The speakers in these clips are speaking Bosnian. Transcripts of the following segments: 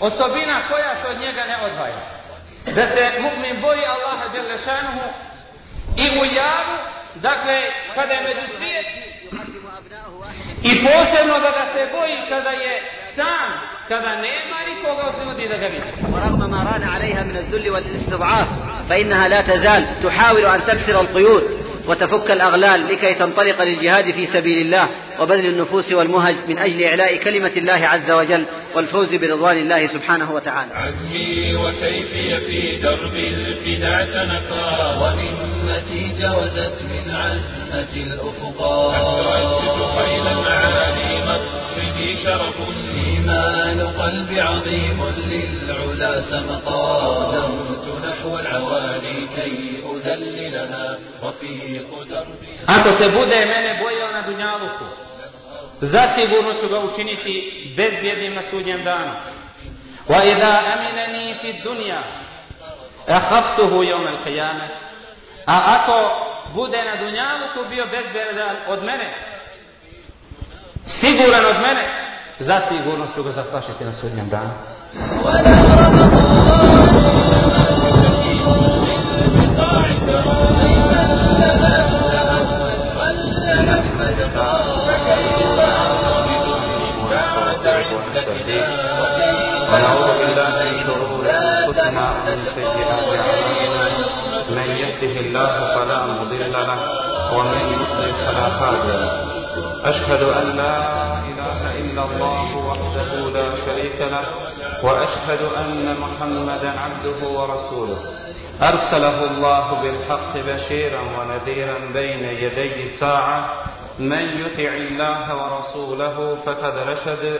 osobina koja se od njega ne odvaja. Da se mu'min boji Allaha Đelešanuhu i u javu, dakle, kada je među svijet, i posebno da ga se boji kada je sam, kada nema nikoga od ljudi da ga vidi. ورغم ما ران عليها من الذل والاستضعاف فإنها لا تزال تحاول أن تكسر القيود وتفك الأغلال لكي تنطلق للجهاد في سبيل الله وبذل النفوس والمهج من أجل إعلاء كلمة الله عز وجل والفوز برضوان الله سبحانه وتعالى. عزمي وسيفي في درب الفداء تنقى وهمتي جوزت من عزمة الأفقا أسرجت خيل المعالي مقصدي شرف. إيمان قلبي عظيم للعلا سمقا. نحو العوالي كي أذللها. Ako se bude mene bojao na dunjaluku, zasigurno ću ga učiniti bezbjednim na sudnjem danu. Wa idha aminani fi dunja, ahaftuhu jom al qiyame. A ako bude na dunjaluku bio bezbjedan od mene, siguran od mene, zasigurno ću ga zaplašiti na sudnjem danu. من يهده الله فلا مضل له ومن يضلل فلا هادي له. أشهد أن لا إله إلا الله وحده لا شريك له وأشهد أن محمدا عبده ورسوله. أرسله الله بالحق بشيرا ونذيرا بين يدي الساعة من يطع الله ورسوله فقد رشد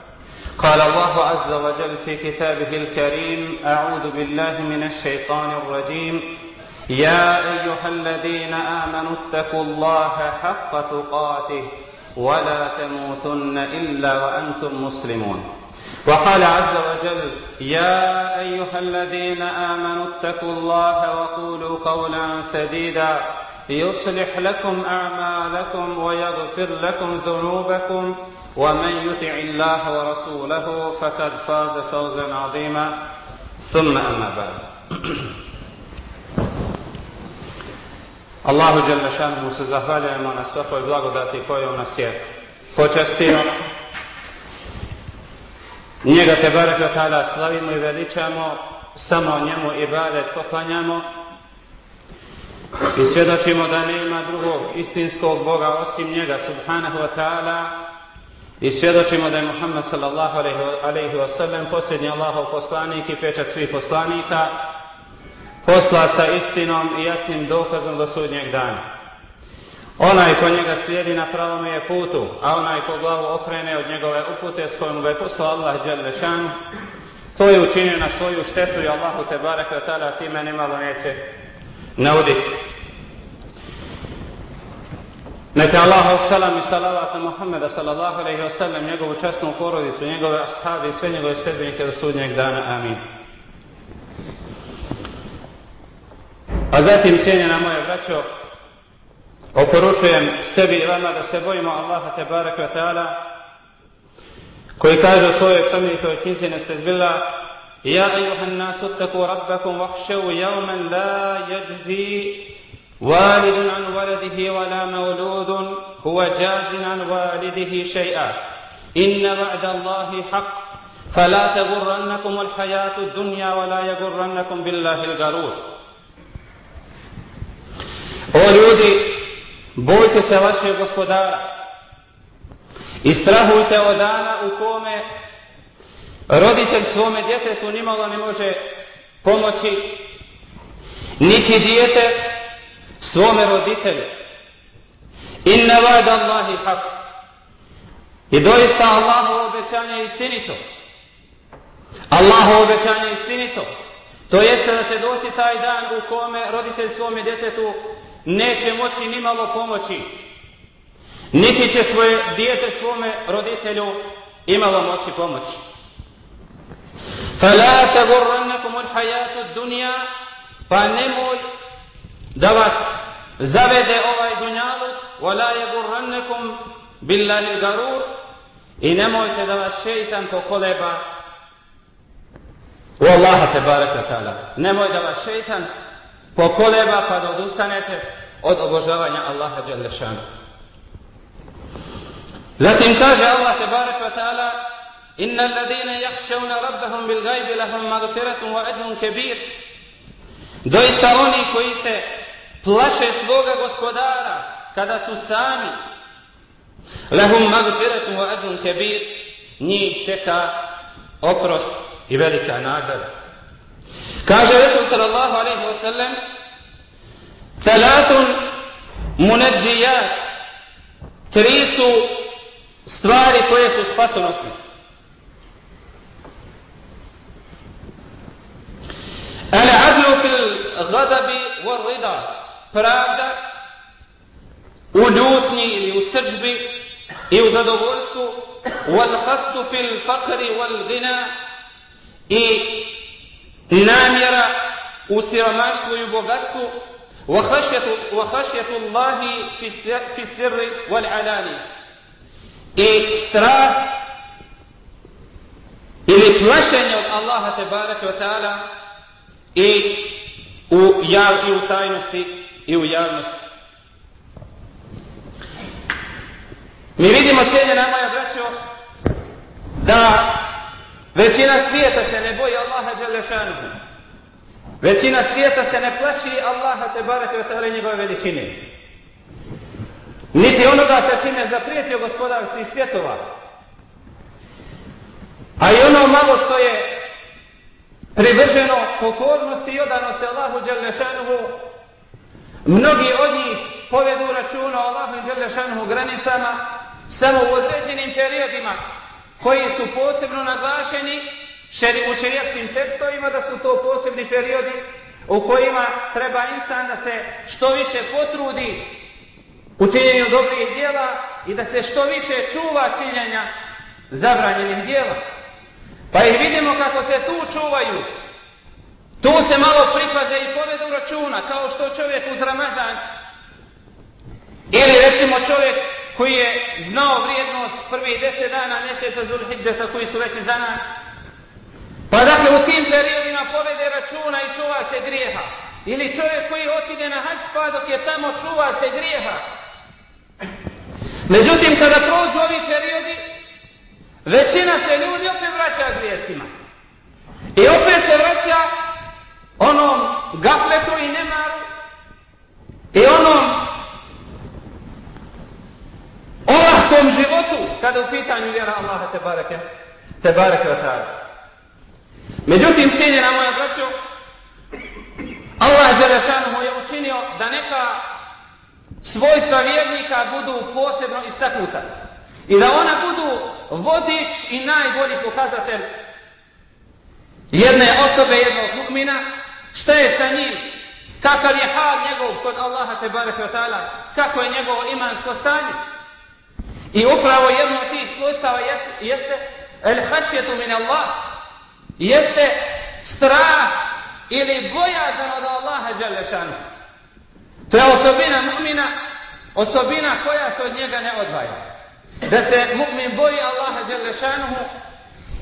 قال الله عز وجل في كتابه الكريم أعوذ بالله من الشيطان الرجيم. يا أيها الذين آمنوا اتقوا الله حق تقاته ولا تموتن إلا وأنتم مسلمون. وقال عز وجل يا أيها الذين آمنوا اتقوا الله وقولوا قولا سديدا يصلح لكم أعمالكم ويغفر لكم ذنوبكم ومن يطع الله ورسوله فقد فاز فوزا عظيما ثم اما بعد Allahu Đelešanu se zahvaljujemo na svakoj blagodati koju nas je počastio. Njega te barek tada slavimo i veličamo, samo njemu i badet poklanjamo i svjedočimo da nema drugog istinskog Boga osim njega subhanahu wa ta'ala i svjedočimo da je Muhammed sallallahu alaihi wa sallam posljednji Allahov poslanik i pečat svih poslanika posla sa istinom i jasnim dokazom do sudnjeg dana. Onaj ko njega slijedi na pravom je putu, a onaj ko glavu okrene od njegove upute s kojom ga je poslao Allah Đalešanu, to je učinio na svoju štetu i Allahu te barek wa ta'ala time nimalo neće nauditi. Neka Allah salam i salavat na Muhammeda sallallahu alaihi wa sallam, njegovu časnu porodicu, njegove ashabi i sve njegove sredbenike do sudnjeg dana. Amin. A zatim, cijenjena moje braćo, oporučujem sebi i vama da se bojimo Allaha te barek wa ta'ala, koji kaže u svojoj plemenitoj knjizi Nestezbila, Ja ejuhan nasu taku rabbakum vahševu yawman la yajzi والد عن ولده ولا مولود هو جاز عن والده شيئا إن وعد الله حق فلا تغرنكم الحياة الدنيا ولا يغرنكم بالله الغرور O ljudi, bojte se vašeg gospodara i strahujte od dana u kome roditelj svome djetetu nimalo ne može pomoći, niti dijete svome roditelju. Inna vada Allahi haq. I doista Allahu obećanje je istinito. Allaho obećanje je istinito. To jeste da će doći taj dan u kome roditelj svome djetetu neće moći ni malo pomoći. Niti će svoje dijete svome roditelju imalo moći pomoći. فَلَا تَغُرَّنَّكُمُ الْحَيَاتُ الدُّنْيَا Pa nemoj da vas zavede ovaj dunjaluk وَلَا يَغُرَّنَّكُمْ بِاللَّهِ الْغَرُورِ I nemojte da vas šeitan pokoleba u Allaha te baraka ta'ala. Nemoj da vas šeitan pokoleba pa da odustanete od obožavanja Allaha Đalešanu. Zatim kaže Allah te baraka ta'ala إن الذين يخشون ربهم بالغيب لهم مغفرة وأجر كبير Doista oni koji se plaše svoga gospodara kada su sami. Lahum magfiratu wa ajrun kabir. Njih čeka oprost i velika nagrada. Kaže Resul sallallahu alaihi wa sallam thalathun munajjiyat tri su stvari koje su spasonosne. Ala adlu fil ghadabi war rida. Pravda u ljutnji ili u srđbi i u zadovoljstvu wal qastu fil faqri wal ghina i namjera u siromaštvu i u bogatstvu wa khashyatu Allahi fi sirri wal alani i strah ili plašenje od Allaha te baraka wa ta'ala i u jav i u tajnosti i u javnosti. Mi vidimo cijeljena moja braćo da većina svijeta se ne boji Allaha Đalešanuhu. Većina svijeta se ne plaši Allaha te barake o tale njegove veličine. Niti onoga se čime zaprijetio gospodar svih svjetova. A i ono malo što je privrženo pokornosti i odanosti Allahu Đalešanuhu, mnogi od njih povedu računa o Allahu Đalešanuhu granicama samo u određenim periodima koji su posebno naglašeni šeri, u šerijatskim tekstovima da su to posebni periodi u kojima treba insan da se što više potrudi u činjenju dobrih dijela i da se što više čuva činjenja zabranjenih dijela. Pa ih vidimo kako se tu čuvaju. Tu se malo pripaze i povedu računa, kao što čovjek uz Ramazan. Ili recimo čovjek koji je znao vrijednost prvih deset dana mjeseca Zulhidžeta koji su već za nas. Pa dakle u tim periodima povede računa i čuva se grijeha. Ili čovjek koji otide na hač pa dok je tamo čuva se grijeha. Međutim, kada prođu ovi periodi, Većina se ljudi opet vraća grijesima. I opet se vraća onom gafletu i nemaru i onom olahkom životu kada u pitanju vjera Allaha te bareke te bareke wa ta'ala. Međutim, cijenjena moja braćo, Allah Đelešanu je učinio da neka svojstva vjernika budu posebno istaknuta. I da ona budu vodič i najbolji pokazatelj jedne osobe, jednog mukmina šta je sa njim, kakav je hal njegov kod Allaha te barek ta'ala, kako je njegovo imansko stanje. I upravo jedno od tih svojstava jeste, jeste el hašjetu min Allah, jeste strah ili bojazan od Allaha Đalešanu. To je osobina mu'mina, osobina koja se od njega ne odvaja da se mu'min boji Allaha Đalešanu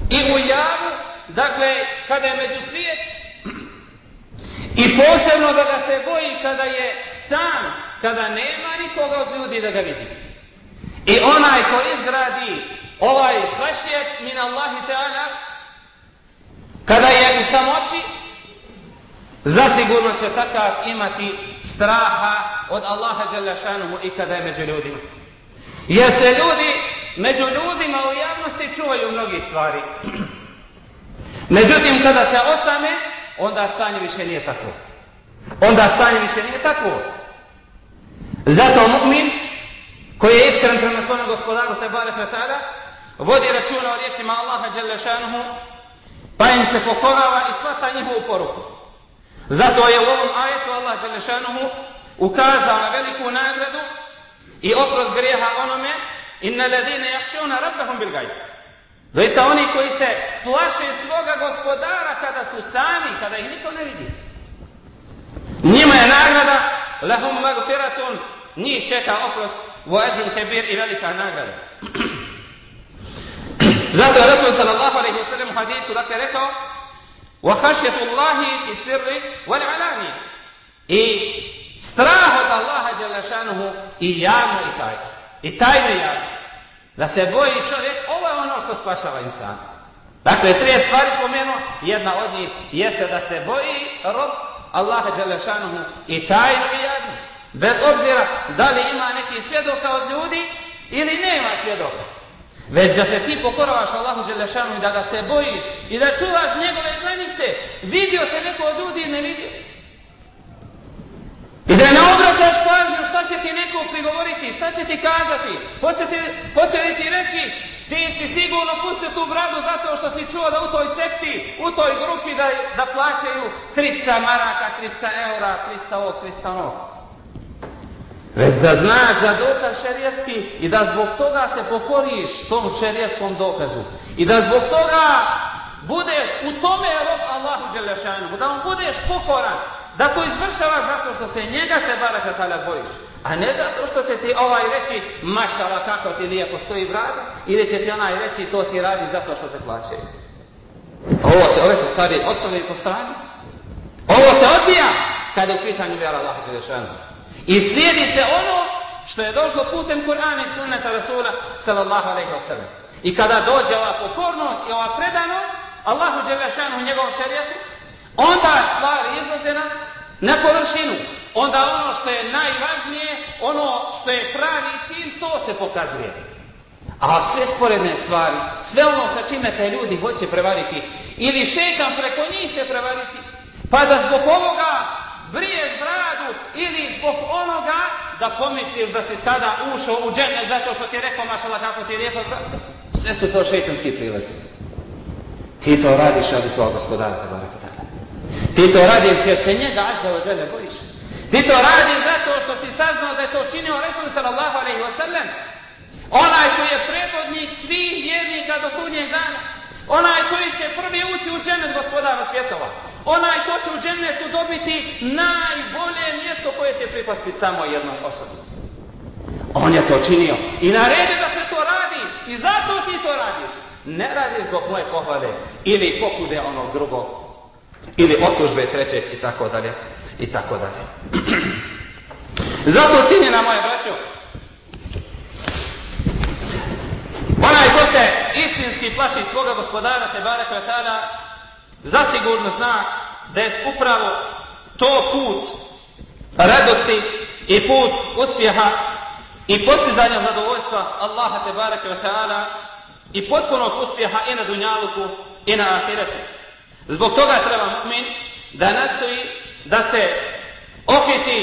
i u javu, dakle, kada je među svijet, i posebno da ga se boji kada je sam, kada nema nikoga od ljudi da ga vidi. I onaj ko izgradi ovaj hašijet min Allahi Teala, kada je u samoći, zasigurno će takav imati straha od Allaha Đalešanuhu i kada je među ljudima. Jer se ljudi, među ljudima u javnosti čuvaju mnogi stvari. Međutim, kada se osame, onda stanje više nije tako. Onda stanje više nije tako. Zato mu'min, koji je iskren prema svojom gospodaru Tebare tada, vodi računa o riječima Allaha Đelešanuhu Pa im se pokorava i svata njihovu poruku. Zato je u ovom ajetu Allah Đelešanuhu ukazao na veliku nagradu i oprost grijeha onome inna ladine jakšuna rabbahum bil gajb. Doista oni koji se plaše svoga gospodara kada su sami, kada ih niko ne vidi. Njima je nagrada, lahum magfiratun, njih čeka oprost, vajzim kebir i velika nagrada. Zato je Rasul sallallahu alaihi sallam u hadisu dakle rekao, wa hašjetu Allahi i sirri wal alani. I strah od Allaha djelašanuhu i javno i tajno. I tajno i javno. Da se boji čovjek, ovo je ono što spašava insan. Dakle, tri stvari spomenu, jedna od njih jeste da se boji rob Allaha Đelešanuhu i tajno i javno. Bez obzira da li ima neki svjedoka od ljudi ili nema svjedoka. Već da se ti pokoravaš Allahu Đelešanu i da ga se bojiš i da čuvaš njegove granice, vidio te neko od ljudi i ne vidio. I da ne obraća će ti neko prigovoriti, šta će ti kazati, hoće, ti, hoće li ti reći ti si sigurno pustio tu bradu zato što si čuo da u toj sekti, u toj grupi da, da plaćaju 300 maraka, 300 eura, 300 ovog, 300 onog. Već da znaš za dokaz šerijetski i da zbog toga se pokoriš tom šerijetskom dokazu. I da zbog toga budeš u tome rob Allahu Đelešanu, da on budeš pokoran, da to izvršavaš zato što se njega se barakatala bojiš. A ne zato što će ti ovaj reći mašala kako ti lijepo stoji brada ili će ti onaj reći to ti radi zato što te plaćaju. Ovo se, ove se stvari ostavljaju po strani. Ovo se odbija kada je u pitanju vjera Allahu Đelešanu. I slijedi se ono što je došlo putem Kur'ana i sunneta Rasula sallallahu alaihi wa sallam. I kada dođe ova pokornost i ova predanost Allahu Đelešanu u njegovom šarijetu, onda stvar izlaze na, na površinu. Onda ono što je najvažnije, ono što je pravi cilj, to se pokazuje. A sve sporedne stvari, sve ono sa čime te ljudi hoće prevariti, ili šetan preko njih se prevariti, pa da zbog ovoga briješ bradu ili zbog onoga da pomisliš da si sada ušao u džene zato što ti je rekao mašala kako ti je lijepa brada. Sve su to šetanski prilazi. Ti to radiš radi tvojeg gospodara te barek. Ti to radiš jer se njega ađe od džene bojiš. Ti to radiš zato što si saznao da je to činio Resul sallallahu alaihi wasallam. Onaj koji je predvodnik svih vjernika do sudnjeg dana. Onaj koji će prvi ući u dženet gospodara svjetova. Onaj ko će u džennetu dobiti najbolje mjesto koje će pripasti samo jednoj osobi. On je to činio. I naredi da se to radi. I zato ti to radiš. Ne radiš zbog moje pohvale. Ili pokude onog drugog. Ili otužbe trećeg i tako dalje. I tako dalje. zato cijenjena moje braćo. Onaj ko se istinski plaši svoga gospodara Tebare Kvetala zasigurno zna da je upravo to put radosti i put uspjeha i postizanja zadovoljstva Allaha te bareke ve taala i potpunog uspjeha i na dunjaluku i na ahiretu. Zbog toga treba mu'min da nastoji da se okiti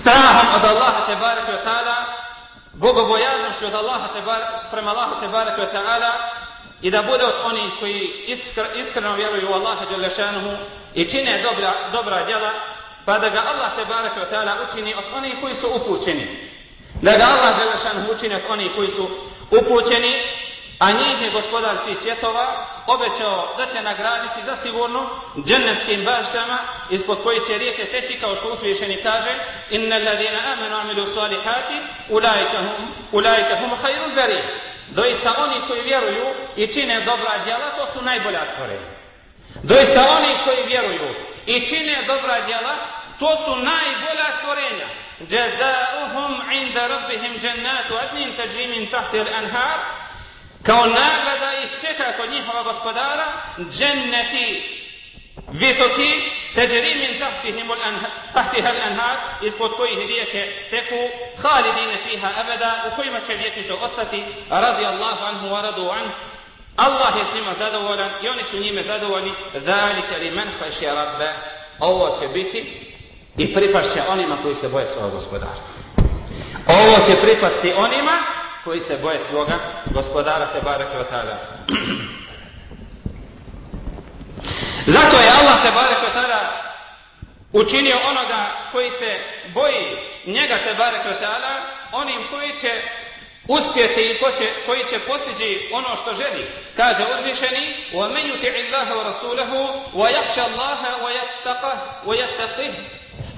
strahom od Allaha te bareke ve taala bogobojaznošću od Allaha te bareke prema Allahu te bareke ve taala i da bude od onih koji iskr, iskreno vjeruju u Allaha Đelešanuhu i čine dobra, dobra djela, pa da ga Allah te barake ta'ala učini od onih koji su upućeni. Da ga Allah Đelešanuhu učini od onih koji su upućeni, a njih je gospodar svih svjetova obećao da će nagraditi za sigurno džennetskim baštama ispod koji će rijeke teći kao što usvješeni kaže inna alladhina amanu amilu salihati ulaika hum, ulaika hum khairul bari Doista oni koji vjeruju i čine dobra djela, to su najbolja stvorenja. Doista oni koji vjeruju i čine dobra djela, to su najbolja stvorenja. Jazauhum inda rabbihim jannatu adnin tajri min tahti al-anhar. Kao nagrada ih čeka kod njihova gospodara dženneti visoki teđeri min tahtihim tahtiha al-anhar ispod kojih rijeke teku halidine fiha abada u kojima će vječito ostati radi Allahu anhu wa radu an Allah je s njima zadovoljan i oni su njime zadovoljni zalika li man haši rabbe. Ovo će biti i pripašće onima koji se boje svoga gospodara. Ovo će pripasti onima koji se boje svoga gospodara te barake wa ta'ala Zato je Allah te barek tada učinio onoga koji se boji njega te barek tada onim koji će uspjeti i ko će, koji će postići ono što želi. Kaže uzvišeni وَمَنْ يُتِعِ اللَّهَ وَرَسُولَهُ وَيَخْشَ اللَّهَ وَيَتَّقِهِ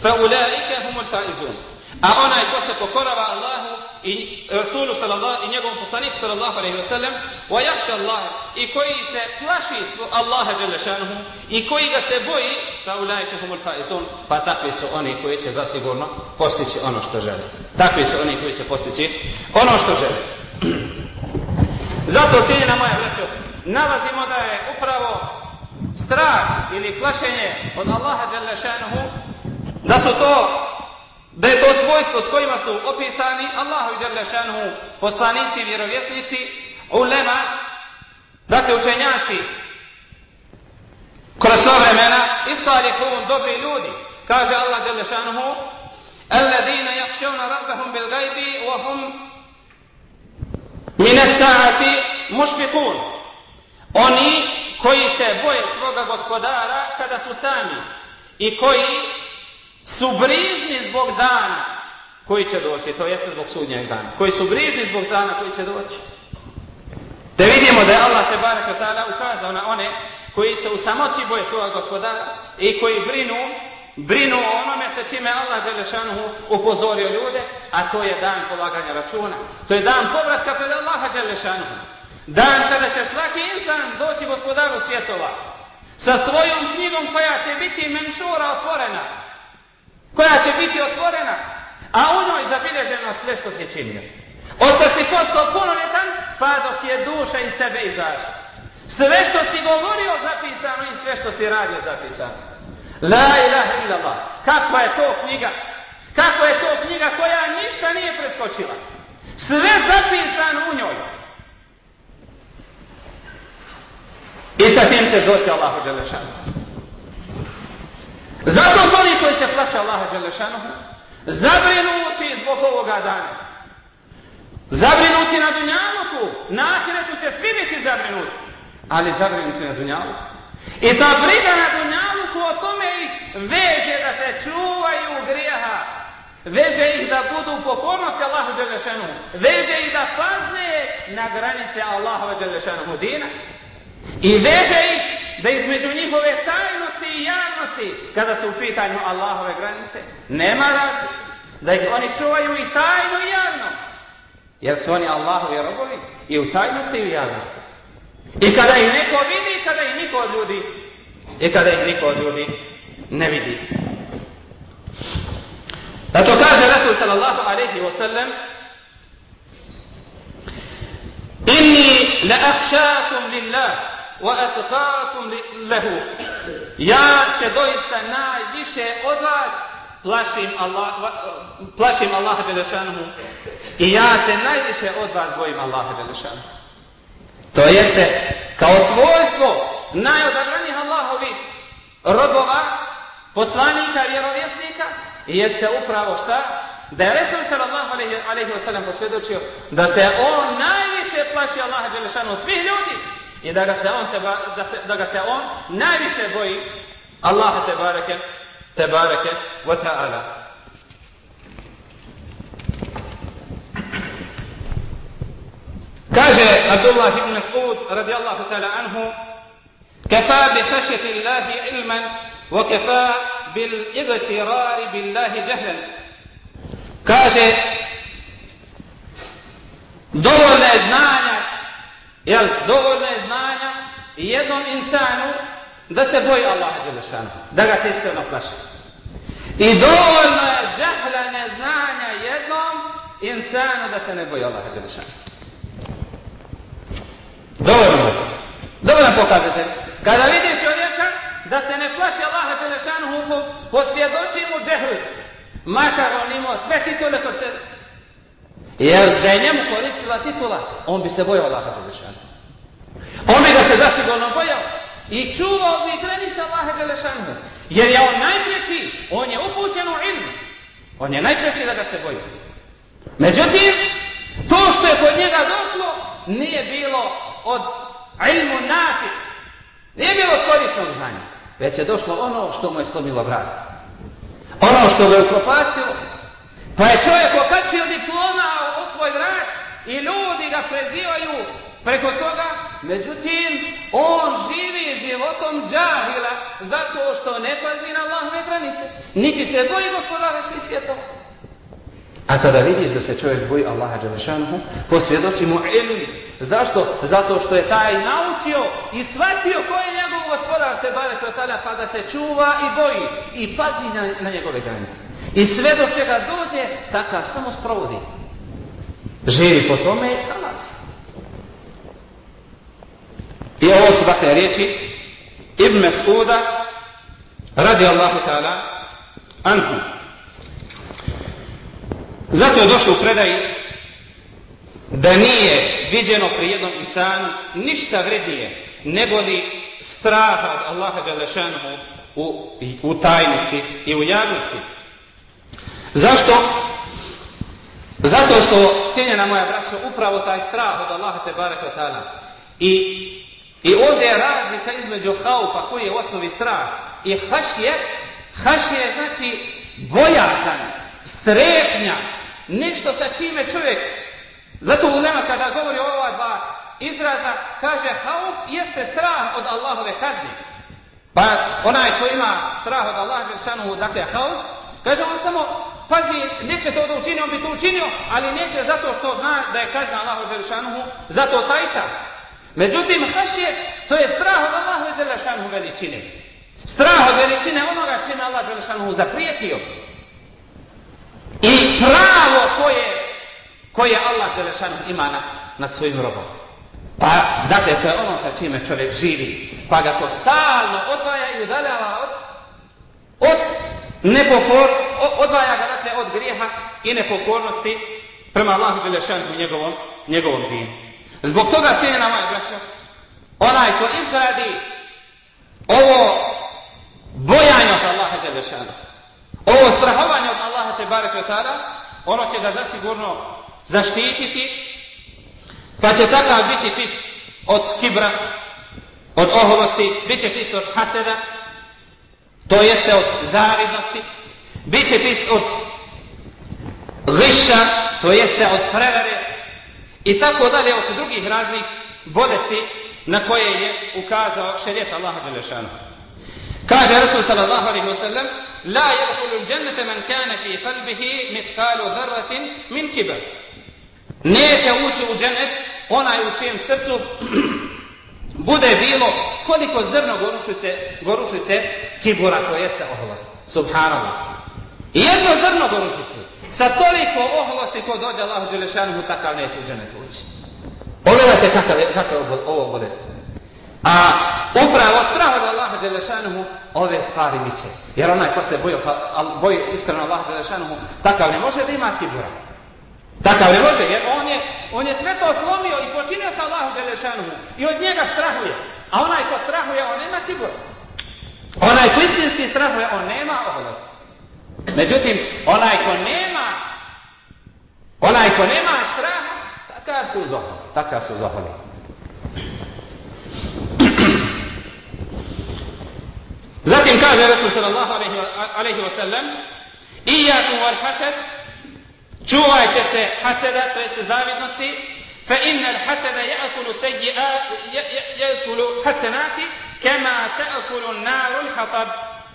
فَأُولَٰئِكَ هُمُ الْفَائِزُونَ A onaj ko se pokorava Allahu i Rasulu sallallahu i njegovom poslaniku sallallahu alejhi ve sellem, wa yakhsha Allah i koji se plaši svo Allaha dželle šanehu i koji ga se boji, fa ulaika humul faizun, pa takvi su oni koji će zasigurno postići ono što žele. Takvi su oni koji će postići ono što žele. Zato cijenjena moja braćo, nalazimo da je upravo strah ili plašenje od Allaha dželle šanehu da su to da je to svojstvo s kojima su opisani Allahu i Đerlešanu poslanici, vjerovjetnici, ulema, dakle učenjaci, kroz sva vremena, i salihun, dobri ljudi, kaže Allah Đerlešanu, الذين يخشون ربهم بالغيب وهم من الساعة مشفقون oni koji se boje svoga gospodara kada su sami i koji su brižni zbog dana koji će doći, to jeste zbog sudnjeg dana, koji su brižni zbog dana koji će doći. Da vidimo da je Allah se barek od tada ukazao na one koji se u samoći boje svoga gospodara i koji brinu, brinu o onome sa čime Allah Đelešanuhu upozorio ljude, a to je dan polaganja računa. To je dan povratka pred Allaha Đelešanuhu. Dan kada će svaki insan doći gospodaru svjetova sa svojom knjigom koja će biti menšura otvorena, koja će biti otvorena, a u njoj zabilježeno sve što si činio. Od kad si postao punoljetan, pa dok je duša iz tebe izašla. Sve što si govorio zapisano i sve što si radio zapisano. La ilaha illallah. Kakva je to knjiga? Kakva je to knjiga koja ništa nije preskočila? Sve zapisano u njoj. I sa tim će doći Allahu Đelešanu. Zato su oni koji se plaše Allaha Đelešanohu zabrinuti zbog ovoga dana. Zabrinuti na Dunjaluku. Na Ahiretu će svi biti zabrinuti. Ali zabrinuti na Dunjaluku. I ta briga na Dunjaluku o tome ih veže da se čuvaju grijeha. Veže ih da budu u pokornosti Allahu Đelešanuhu. Veže ih da pazne na granice Allahu Đelešanuhu dina. I veže ih da između njihove tajnosti i javnosti, kada su u pitanju Allahove granice, nema razlike. Da ih oni čuvaju i tajno i javno. Jer su oni Allahovi robovi i u tajnosti i u javnosti. I kada ih neko vidi, kada ih niko od ljudi, i kada ih niko od ljudi ne vidi. Da to kaže Rasul sallallahu alaihi wa sallam, Inni la akhšakum lillah, وَأَتْقَاكُمْ لَهُ Ja se doista najviše od vas plašim Allah, plašim Allaha Đelešanuhu i ja se najviše od vas bojim Allaha Đelešanuhu. To jeste kao svojstvo najodabranijih Allahovi robova, poslanika, vjerovjesnika i jeste upravo šta? Da je Resul sallallahu alaihi wa sallam posvjedočio da se on najviše plaši Allaha Đelešanuhu od svih ljudi i da ga se on te da, se, da ga se on najviše boji Allaha te bareke te bareke wa ta'ala kaže Abdullah ibn Mas'ud radijallahu ta'ala anhu كفى بخشية الله علما وكفى بالاغترار بالله جهلا kaže dovoljno je znanja Jel, dovoljno je znanja i jednom insanu da se boji Allaha Đelešanu, da ga se iskreno plaši. I dovoljno je džahla neznanja jednom insanu da se ne boji Allaha Đelešanu. Dovoljno je. Dovoljno pokazate. Kada vidiš čovjeka da se ne plaši Allaha Đelešanu, posvjedoči mu džehlu. Makar on imao sve titule kod sebe. Jer da je njemu koristila titula, on bi se bojao Allaha Đelešanu. On bi ga se zasigurno bojao i čuvao bi granica Allaha Đelešanu. Jer je on najpreći, on je upućen u ilmu. On je najpreći da ga se boji. Međutim, to što je kod njega došlo, nije bilo od ilmu nafi. Nije bilo korisnog znanja. već je došlo ono što mu je slomilo vrat. Ono što ga je upropastilo. Pa je čovjek okačio diploma u svoj vrat i ljudi ga prezivaju preko toga, međutim, on živi životom džahila zato što ne pazi na Allahove granice. Niti se boji gospodara svih svjetova. A kada vidiš da se čovjek boji Allaha Đelešanuhu, posvjedoči mu ilm. Zašto? Zato što je taj naučio i shvatio ko je njegov gospodar te bare tada pa da se čuva i boji i pazi na, na njegove granice. I sve do čega dođe, takav samo sprovodi. Živi po tome i halas. I ovo su dakle riječi Ibn Mesuda radi Allahu ta'ala anhu. Zato je došlo u predaji da nije viđeno pri jednom insanu ništa vrednije nego li straha od Allaha Đalešanu u, u tajnosti i u javnosti. Zašto? Zato što, cijenjena moja braća, upravo taj strah od Allaha te baraka ta'ala i, i ovdje je razlika između haufa koji je u osnovi strah i hašje, hašje znači bojatan, strepnja, nešto sa čime čovjek zato u kada govori o ova dva izraza kaže hauf jeste strah od Allahove kazne. Pa onaj ko ima strah od Allaha Žešanu, dakle hauf kaže on samo pazi neće to da učini on bi to učinio ali neće zato što zna da je kazna Allahu Žešanu, zato tajta. Međutim hašje to je strah od Allahu Žešanu veličine. Strah od veličine onoga što je Allah Žešanu zaprijetio. I pravo koje Allah Đelešanu ima na, nad svojim robom. Pa, dakle, to je ono sa čime čovjek živi. Pa ga to stalno odvaja i udaljava od, od nepokor, odvaja ga, dakle, od grijeha i nepokornosti prema Allahu Đelešanu i njegovom, njegovom dinu. Zbog toga cijena moja braća, onaj ko izradi ovo bojanje od Allaha Đelešanu, Ovo strahovanje od Allaha te bareke tada, ono će ga zasigurno zaštititi pa će takav biti čist od kibra od oholosti bit će čist od haseda to jeste od zavidnosti bit će čist od viša to jeste od prevare, i tako dalje od drugih raznih bolesti na koje je ukazao šerijet Allaha Đelešanu. Kaže Rasul sallallahu alaihi wa sallam La yadkulu al jannata man kana fi qalbihi mitkalu dharratin min kibar neće ući u dženet onaj u čijem srcu bude bilo koliko zrno gorušice, gorušice kibura to jeste oholost. Subhanallah. I jedno zrno gorušice sa toliko oholosti ko dođe Allahu Đelešanu takav neće u dženet ući. Pogledajte kakav je, kakav je ovo bolest. A upravo strah od Allaha Đelešanuhu ove stvari miće. Jer onaj ko se boji, boji iskreno Allaha Đelešanuhu, takav ne može da ima kibura. Takav ne može, jer on je, on je sve to slomio i počinio sa Allahu Đelešanuhu i od njega strahuje. A onaj ko strahuje, on nema kibura. Onaj ko istinski strahuje, on nema oholost. Međutim, onaj ko nema, onaj ko nema straha, takav su zoholi. Takav su zoholi. Zatim kaže Resul sallallahu alaihi wa sallam Iyakum wal hasad Čuvajte se haseda, to jeste zavidnosti Fa inna al hasada ya'kulu sayyi'at ya'kulu hasanati kama ta'kulu an-naru al-hatab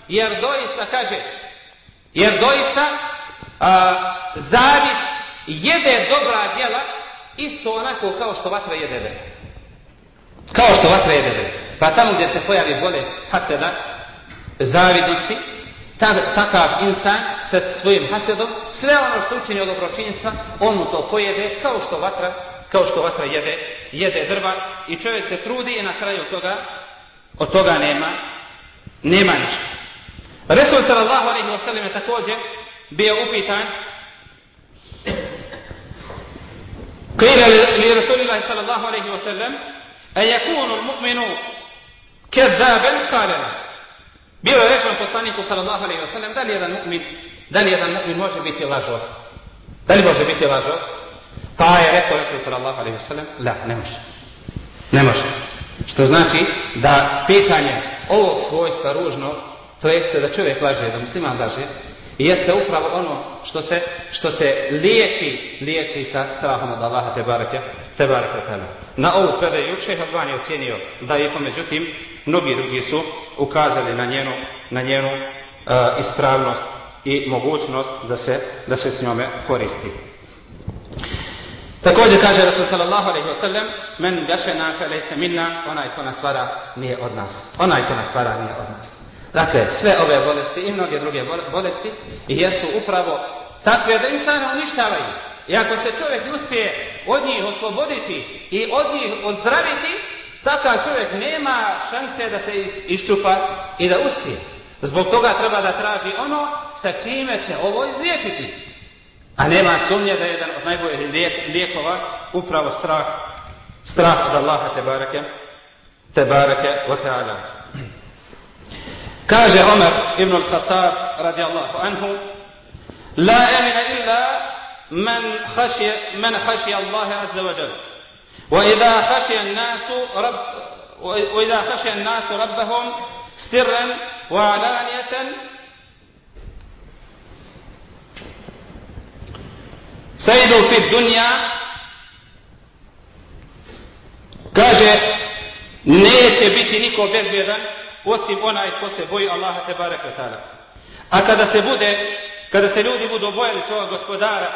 jer doista kaže jer doista a, zavid jede dobra djela isto onako kao što vatra jede drva. kao što vatra jede drva. pa tamo gdje se pojavi bolest haseda zavidnosti, takav insan sa svojim hasedom, sve ono što učini od dobročinjstva, on mu to pojede kao što vatra, kao što vatra jede, jede drva i čovjek se trudi i na kraju toga, od toga nema, nema ništa. Resul sallallahu alaihi wa sallam je također bio upitan قيل لرسول الله صلى الله عليه وسلم أيكون المؤمن كذابا قال لا Bilo je rečeno poslaniku sallallahu alejhi ve sellem da li jedan mu'min, da li jedan mu'min može biti lažov? Da li može biti lažov? Pa je rekao Resul sallallahu alaihi wasallam, la, ne može. Ne može. Što znači da pitanje ovog svojstva ružno, to jeste da čovjek laže, da musliman laže, jeste upravo ono što se, što se liječi, liječi sa strahom od Allaha te barake, te barake tala. Na ovu predaju šeha Ban je ocjenio da je međutim, mnogi drugi su ukazali na njenu, na njenu uh, ispravnost i mogućnost da se, da se s njome koristi. Također kaže Rasul sallallahu alaihi wa sallam men gašena fe lejse minna onaj ko nas vara nije od nas. Onaj ko nas vara nije od nas. Dakle, sve ove bolesti i mnoge druge bolesti jesu upravo takve da insana uništavaju. I ako se čovjek uspije od njih osloboditi i od njih ozdraviti, takav čovjek nema šanse da se iščupa i da uspije. Zbog toga treba da traži ono sa čime će ovo izliječiti. A nema sumnje da je jedan od najboljih lijekova upravo strah, strah od Allaha te barake, te barake wa ta'ala. Kaže Omer ibn al-Khattab radijallahu anhu, La emina illa man خشي من خشي الله عز وجل وإذا خشي الناس رب وإذا خشي الناس ربهم سرا وعلانية سيدوا في الدنيا kaže neće biti niko bezbjedan osim onaj ko se boji Allaha te barek ta'ala. A kada se bude, kada se ljudi budu bojali svoga gospodara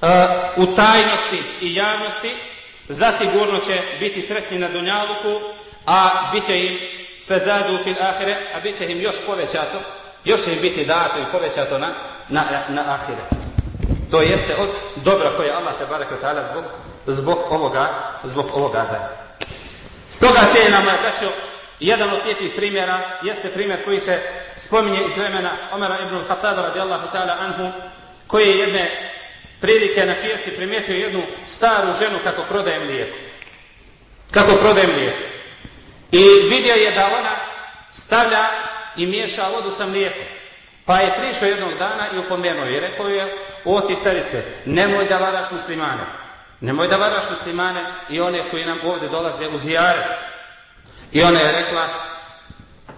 uh, u tajnosti i javnosti, zasigurno će biti sretni na dunjaluku, a bit će im fezadu fil ahire, a bit će im još povećato, još će im biti dato i povećato na, na, na ahire. To jeste od dobra koje Allah te barek ta'ala zbog, zbog ovoga, zbog ovoga daje. Stoga će nam je braćo, jedan od lijepih primjera jeste primjer koji se spominje iz vremena Omera ibn Khattab radijallahu ta'ala anhu, koji je jedne prilike na pijaci primijetio jednu staru ženu kako prodaje mlijeko. Kako prodaje mlijeko. I vidio je da ona stavlja i miješa vodu sa mlijekom. Pa je prišao jednog dana i upomenuo i rekao je, o ti starice, nemoj da varaš muslimane. Nemoj da varaš muslimane i one koji nam ovdje dolaze u zijare. I ona je rekla,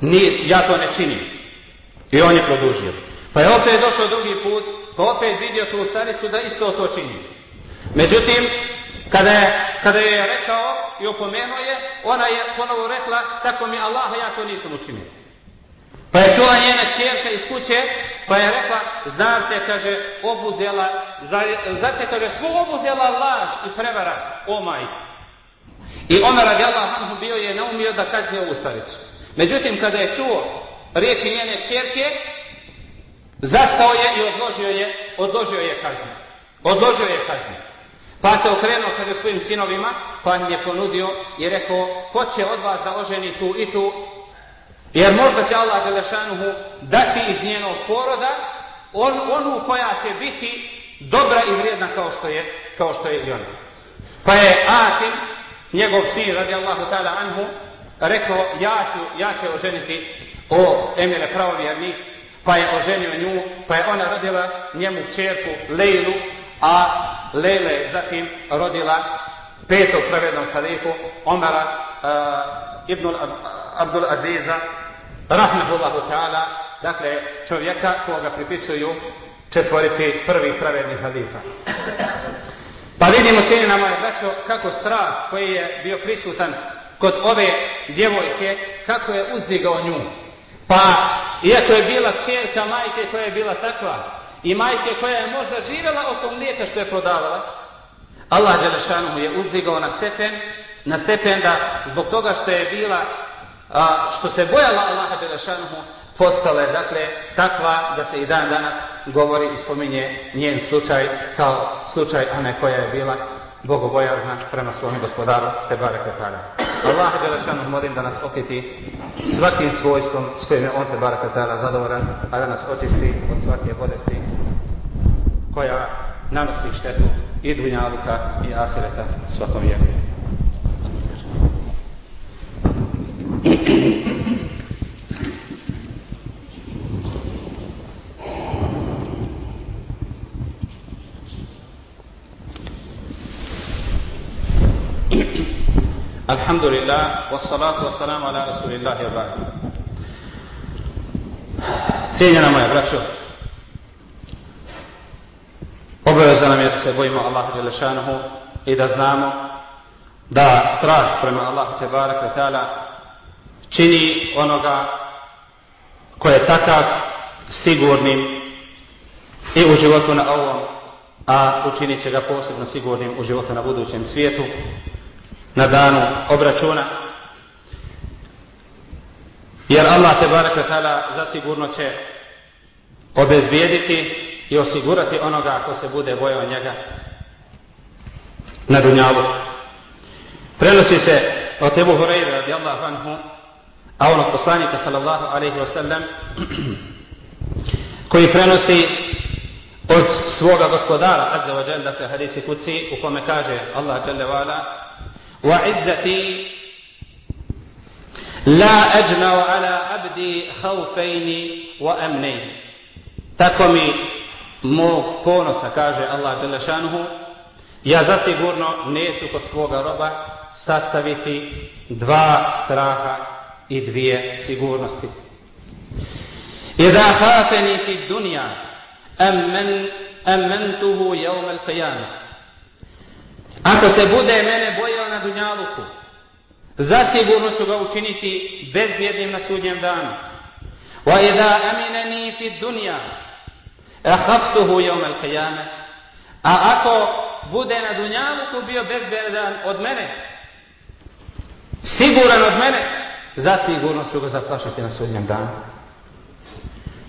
ni, ja to ne činim. I on je produžio. Pa je opet došao drugi put, pa opet vidio tu staricu da isto to čini. Međutim, kada je, kada je rekao i opomenuo je, ona je ponovo rekla, tako mi Allah, ja to nisam učinio. Pa je čula njena čerka iz kuće, pa je rekla, zar te, kaže, obuzela, zar, zar te, kaže, svu obuzela laž i prevara, o majku. I Omer radi Allah anhu bio je naumio da kazni ovu staricu. Međutim, kada je čuo riječi njene čerke, zastao je i odložio je, odložio je kaznu. Odložio je kaznu. Pa se okrenuo kaže, svojim sinovima, pa im je ponudio i rekao, ko će od vas da oženi tu i tu, jer možda će Allah Đelešanuhu dati iz njenog poroda on, onu koja će biti dobra i vrijedna kao što je, kao što je i ona. Pa je Atim, njegov sin radi Allahu ta'ala anhu, rekao, ja ću, ja ću oženiti o Emire pravovjernih, pa je oženio nju, pa je ona rodila njemu čerku Lejlu, a Lejle zatim rodila petog pravednog halifu Omara e, uh, ibn Abdul Aziza, rahmehullahu ta'ala, dakle čovjeka koga pripisuju četvorici prvih pravednih halifa. Pa vidimo cijeni na moje braćo kako strah koji je bio prisutan kod ove djevojke, kako je uzdigao nju. Pa, iako je bila čerka majke koja je bila takva, i majke koja je možda živjela od tog mlijeka što je prodavala, Allah Đelešanu je uzdigao na stepen, na stepen da zbog toga što je bila, a, što se bojala Allaha Đelešanu, postala je, dakle, takva da se i dan danas govori i spominje njen slučaj kao slučaj one koja je bila bogobojazna prema svom gospodaru Tebare Kvetara. Allah je Đelešanu molim da nas okiti svakim svojstvom s kojim je on Tebare Kvetara zadovoran, a da nas očisti od svake bolesti koja nanosi štetu i dunjaluka i ahireta svakom vjeru. Alhamdulillah, wassalatu wassalamu ala rasulillahi wa ba'd. Cijenjena moja braćo, obaveza nam je da se bojimo Allaha Đelešanohu i da znamo da strah prema Allahu Tebarak wa ta'ala čini onoga ko je takav sigurnim i u životu na ovom, a učinit će ga posebno sigurnim u životu na budućem svijetu, na danu obračuna. Jer Allah te barek ta'ala zasigurno će obezbijediti i osigurati onoga ko se bude bojao njega na dunjalu. Prenosi se od Ebu Hureyre radijallahu anhu, a onog poslanika sallallahu alaihi wa sallam, koji prenosi od svoga gospodara azza wa jalla dakle hadisi kuci u kome kaže Allah jalla wa ala la ajma'u ala abdi khawfayn wa amnayn tako mi mog ponosa kaže Allah jalla šanuhu ja zasigurno neću kod svoga roba sastaviti dva straha i dvije sigurnosti إذا خافني في الدنيا أمن أمنته يوم القيامة Ako se bude mene bojao zasigurno ću ga učiniti bezbjednim na sudnjem danu. Wa idha aminani fi dunja, ahaftuhu yawm al qiyame. A ako bude na dunjaluku bio bezbjedan od mene, siguran od mene, zasigurno ću ga zaplašiti na sudnjem danu.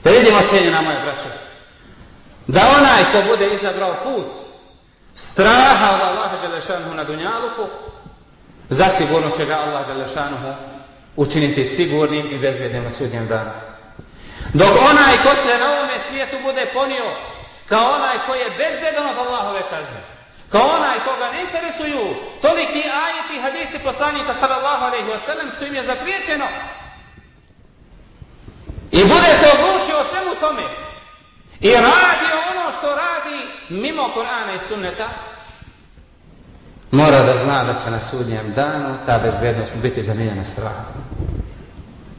Da vidimo cijenjena moje braće. Da onaj ko bude izabrao put straha od Allaha Đelešanhu na Dunjaluku, zasigurno će ga Allah Đelešanuhu učiniti sigurnim i bezbjednim na sudnjem danu. Dok onaj ko se na ovome svijetu bude ponio kao onaj koji je bezbjedan od Allahove kazne, kao onaj koga ne interesuju toliki ajeti hadisi poslanika sallallahu alaihi wa sallam s kojim je zapriječeno I bude se oglušio o svemu tome. I radi ono što radi mimo Korana i Sunneta. Mora da zna da će na sudnjem danu ta bezbjednost biti zamijenjena strah.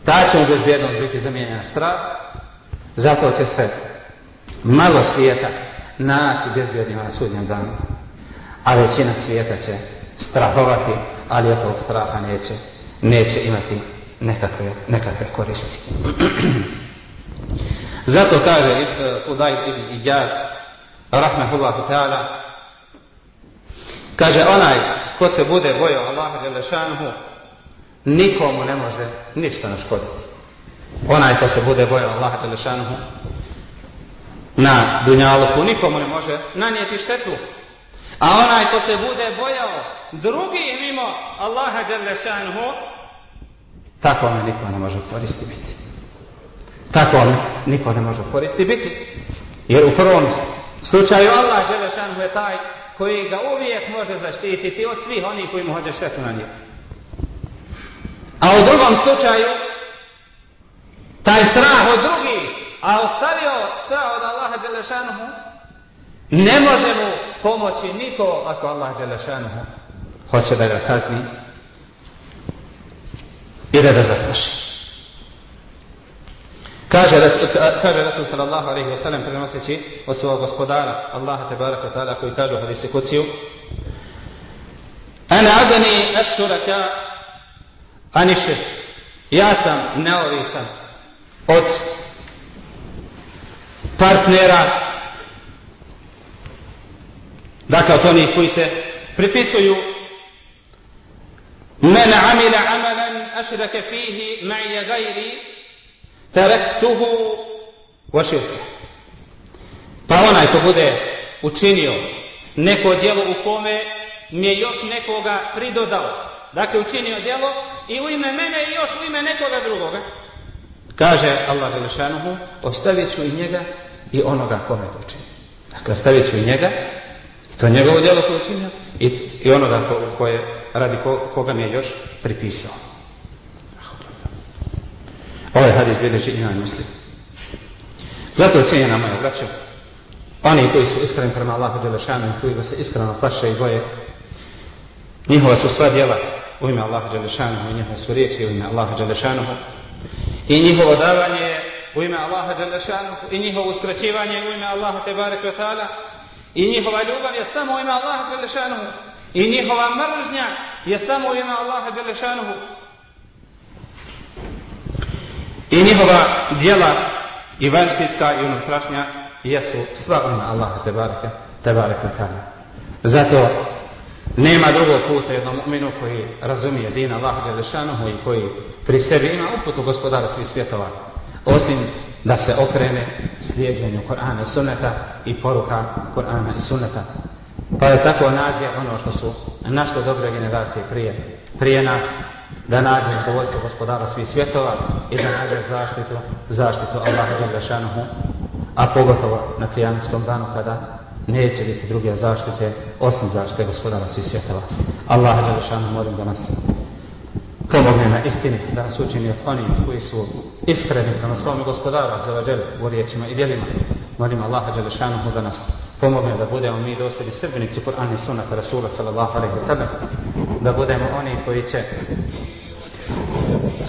Ta će mu bezbjednost biti zamijenjena strah. Zato će se malo svijeta naći bezbjednima na sudnjem danu. A većina svijeta će strahovati, ali od tog straha neće, neće imati nekakve, nekakve koristi. Zato kaže eh, Fudajd ibn Iyad, rahmehullahu ta'ala, kaže onaj ko se bude bojao Allaha Đelešanuhu, nikomu ne može ništa naškoditi. Onaj ko se bude bojao Allaha Đelešanuhu, na dunjaluku nikomu ne može nanijeti štetu. A onaj ko se bude bojao drugi mimo Allaha Đelešanuhu, Tako me niko ne može koristi biti. Tako me niko ne može koristi biti. Jer u prvom slučaju Allah Đelešanuhu je taj koji ga uvijek može zaštititi od svih onih koji mu hoće štetu na njih. A u drugom slučaju taj strah od drugih, a ostavio strah od Allaha Đelešanuhu, ne može mu pomoći niko ako Allah Đelešanuhu hoće da ga kazni i da ga zaplaši. Kaže, kaže Rasul sallallahu alaihi wa sallam prenoseći od svog gospodara Allaha te baraka ta'ala koji kaže u hadisi kuciju Ana adani ašuraka aniše Ja sam neovisan od partnera dakle od onih koji se pripisuju men amila amalan أشرك فيه معي terektuhu vašiju. Pa onaj ko bude učinio neko djelo u kome mi je još nekoga pridodao. Dakle, učinio djelo i u ime mene i još u ime nekoga drugoga. Kaže Allah Želešanuhu, ostavit ću i njega i onoga kome to učinio. Dakle, ostavit ću i njega, i to njegovo djelo koje učinio, i, i onoga ko, koje, radi ko, koga mi je još pripisao. Ovaj hadis bilježi imam muslim. Zato cijenjena moja braća, oni koji su iskreni prema Allahu Đelešanu, koji ga se iskreno plaše i boje, njihova su sva djela u ime Allaha Đelešanu i njihove su riječi u ime Allaha Đelešanu. I njihovo davanje je u ime Allaha Đelešanu i njihovo uskraćivanje u ime Allaha Tebare Kvetala i njihova ljubav je samo u ime Allaha Đelešanu. I njihova mržnja je samo u ime Allaha Đelešanu i njihova dijela i vanjskijska i unutrašnja jesu sva u ime Allaha Tebare ta'ala. zato Nema drugog puta jednom uminu koji razumije din Allaha Đelešanuhu i koji pri sebi ima uputu gospodara svih svjetova. Osim da se okrene slijedženju Korana i Sunneta i poruka Korana i Sunneta. Pa je tako nađe ono što su našto dobre generacije prije, prije nas, da nađe povoljstvo gospodara svih svjetova i da nađe zaštitu, zaštitu Allaha Đelešanuhu, a pogotovo na kijamskom danu kada neće biti druge zaštite osim zaštite gospodara svih svjetova. Allaha je molim da nas pomogne na istini, da nas učini od onih koji su iskreni prema svome gospodara za vađel u riječima i djelima. Molim Allaha Đelešanu da nas pomogne da budemo mi dosljedni srbenici Kur'an i Sunnata Rasula sallallahu alaihi wa sallam. Da budemo oni koji će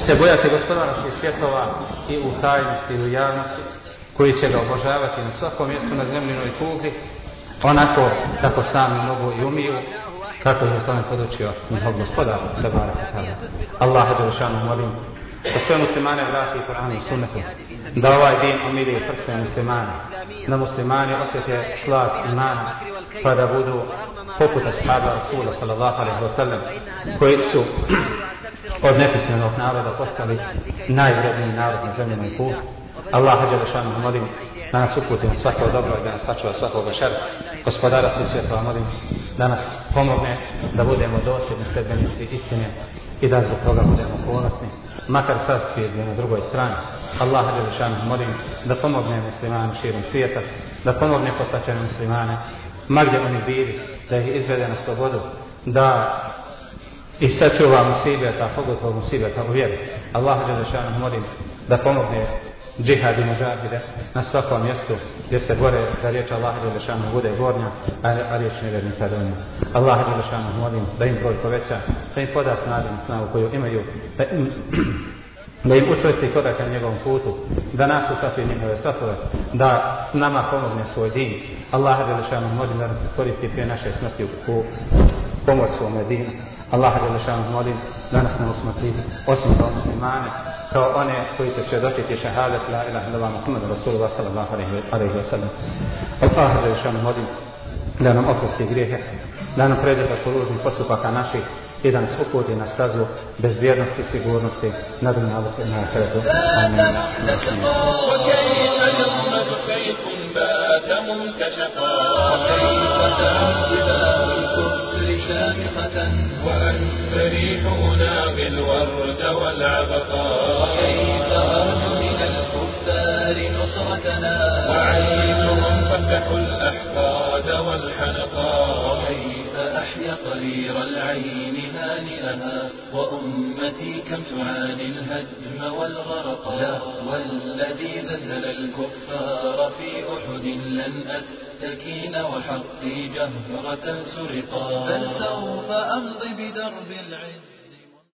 se bojati gospodara svih svjetova i u tajnosti i u javnosti koji će ga obožavati na svakom mjestu na zemljinoj kugli onako kako sami mogu i umiju, kako je tome podučio njihov gospodar, da bara kada. Allah je došanu molim, da sve muslimane vrati Kur'an i sunnetu, da ovaj din umiri srce muslimane, da muslimani osjete šlag imana, pa da budu poput ashaba Rasula sallallahu alaihi wa sallam, koji su od nepismenog naroda postali najvredniji narod na i put. Allah je došanu molim, da nas uputim svako dobro i da nas sačuva svakoga šera. Gospodara svi svjetova molim da nas pomogne da budemo dosljedni sredbenici istine i da zbog toga budemo ponosni. Makar sad svijet na drugoj strani. Allah Đelešanu molim da pomogne muslimanu širom svijeta, da pomogne postačene muslimane, ma gdje oni bili, da ih izvede na slobodu, da i sačuva musibeta, pogotovo musibeta u vjeru. Allah Đelešanu molim da pomogne džihad i mužahide na svakom mjestu gdje se bore da riječ Allah i Đelešanu bude gornja, a, a riječ nevjernika donja. Allah i Đelešanu molim da im broj poveća, da im poda snagu i snagu koju imaju, da im, da im učvrsti korak na njegovom putu, da nas usati njegove safove, da s nama pomogne svoj din. Allah i Đelešanu molim da nas koristi prije naše smrti u pomoć svome dinu. Allah i Đelešanu molim da nas ne usmrti osim za muslimane, kao one koji će svjedočiti šahadat la ilaha illallah Muhammad Rasulullah sallallahu alaihi wa sallam. Allah za još ono modim da nam oprosti grijehe, da nam pređe tako ružnih postupaka naših i da nas uputi na stazu bezbjednosti i sigurnosti na dunjavu i na ahiretu. Amin. بات منكشفا وكيف تعذب شامخة. وأستريح هنا بالورد والعبقاء كيف أرجو من الكفار نصرتنا؟ وعليكم فتحوا الأحقاد والحنقاء قرير العين هانئها وأمتي كم تعاني الهدم والغرق. لا والذي زلزل الكفار في أحد لن أستكين وحقي جهرة سرقا. بل سوف أمضي بدرب العز